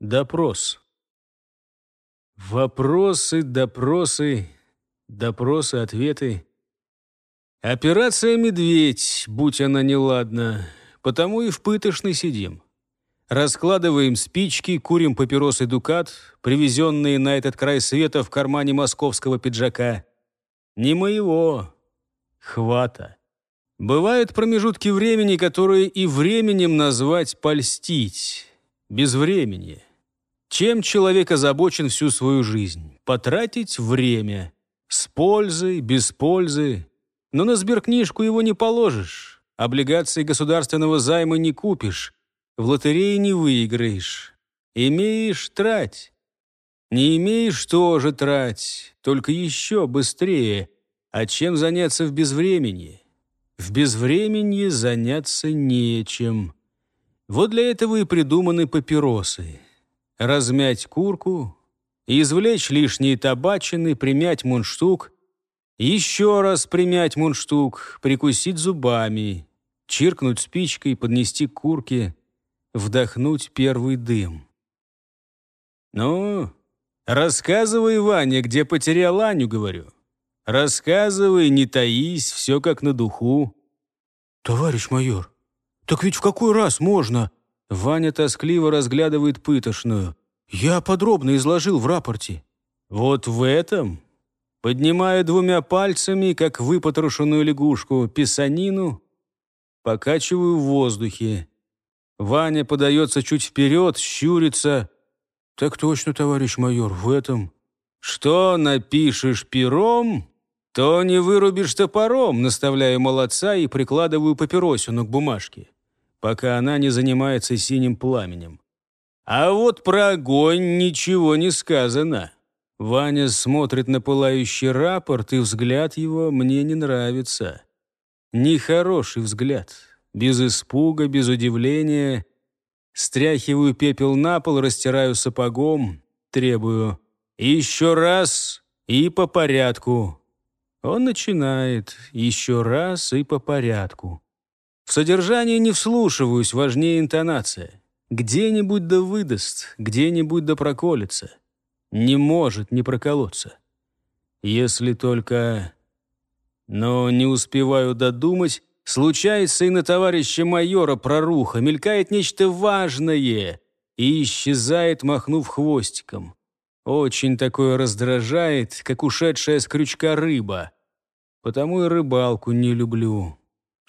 Допрос. Вопросы, допросы, допросы, ответы. Операция «Медведь», будь она неладна, потому и в пытошной сидим. Раскладываем спички, курим папиросы «Дукат», привезенные на этот край света в кармане московского пиджака. Не моего, хвата. Бывают промежутки времени, которые и временем назвать «польстить». Без времени. Чем человек озабочен всю свою жизнь? Потратить время. С пользой, без пользы. Но на сберкнижку его не положишь. Облигации государственного займа не купишь. В лотерее не выиграешь. Имеешь – трать. Не имеешь – тоже трать. Только еще быстрее. А чем заняться в безвремени? В безвременье заняться нечем. Вот для этого и придуманы папиросы размять курку, извлечь лишние табачины, примять мундштук, еще раз примять мундштук, прикусить зубами, чиркнуть спичкой, поднести к курке, вдохнуть первый дым. «Ну, рассказывай, Ваня, где потерял Аню, говорю. Рассказывай, не таись, все как на духу». «Товарищ майор, так ведь в какой раз можно?» Ваня тоскливо разглядывает пытошную. «Я подробно изложил в рапорте». «Вот в этом?» Поднимая двумя пальцами, как выпотрошенную лягушку, писанину, покачиваю в воздухе. Ваня подается чуть вперед, щурится. «Так точно, товарищ майор, в этом». «Что напишешь пером, то не вырубишь топором», наставляю молодца и прикладываю папиросину к бумажке пока она не занимается синим пламенем. А вот про огонь ничего не сказано. Ваня смотрит на пылающий рапорт, и взгляд его мне не нравится. Нехороший взгляд. Без испуга, без удивления. Стряхиваю пепел на пол, растираю сапогом, требую. Еще раз и по порядку. Он начинает еще раз и по порядку. В содержании не вслушиваюсь, важнее интонация. Где-нибудь да выдаст, где-нибудь да проколется. Не может не проколоться. Если только... Но не успеваю додумать, случается и на товарища майора проруха, мелькает нечто важное и исчезает, махнув хвостиком. Очень такое раздражает, как ушедшая с крючка рыба. Потому и рыбалку не люблю.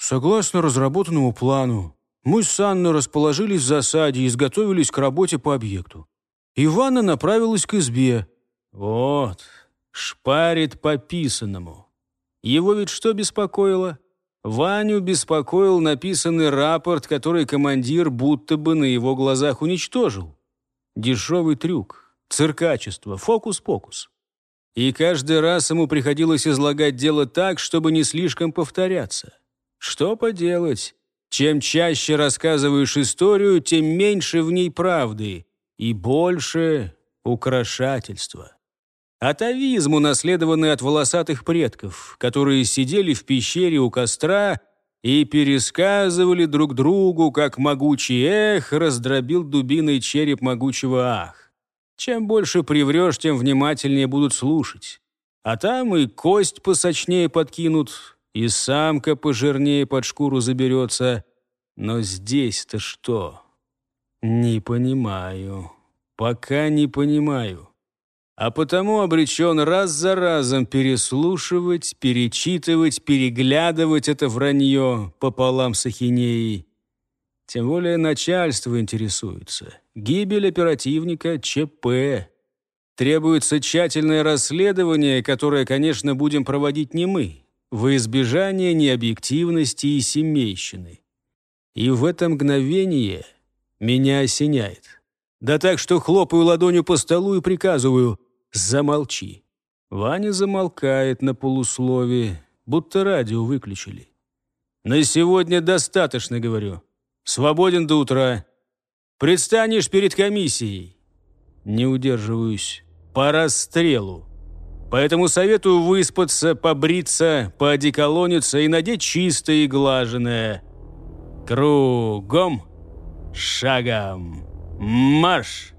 Согласно разработанному плану, мы с Анной расположились в засаде и изготовились к работе по объекту. Ивана направилась к избе. Вот, шпарит по писанному. Его ведь что беспокоило? Ваню беспокоил написанный рапорт, который командир будто бы на его глазах уничтожил. Дешевый трюк, циркачество, фокус-покус. И каждый раз ему приходилось излагать дело так, чтобы не слишком повторяться. Что поделать? Чем чаще рассказываешь историю, тем меньше в ней правды и больше украшательства. Атовизм, унаследованный от волосатых предков, которые сидели в пещере у костра и пересказывали друг другу, как могучий эх раздробил дубиной череп могучего ах. Чем больше приврешь, тем внимательнее будут слушать. А там и кость посочнее подкинут, и самка пожирнее под шкуру заберется. Но здесь-то что? Не понимаю. Пока не понимаю. А потому обречен раз за разом переслушивать, перечитывать, переглядывать это вранье пополам с ахинеей. Тем более начальство интересуется. Гибель оперативника ЧП. Требуется тщательное расследование, которое, конечно, будем проводить не мы во избежание необъективности и семейщины. И в это мгновение меня осеняет. Да так, что хлопаю ладонью по столу и приказываю «замолчи». Ваня замолкает на полуслове, будто радио выключили. «На сегодня достаточно, — говорю. Свободен до утра. Предстанешь перед комиссией». Не удерживаюсь. По расстрелу. Поэтому советую выспаться, побриться, поодеколониться и надеть чистое и глаженное. Кругом, шагом, марш!